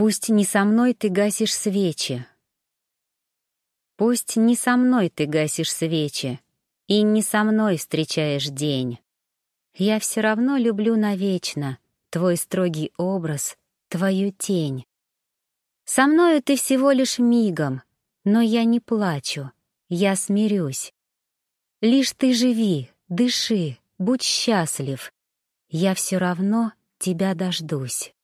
Пусть не со мной ты гасишь свечи. Пусть не со мной ты гасишь свечи, И не со мной встречаешь день. Я все равно люблю навечно Твой строгий образ, твою тень. Со мною ты всего лишь мигом, Но я не плачу, я смирюсь. Лишь ты живи, дыши, будь счастлив. Я все равно тебя дождусь.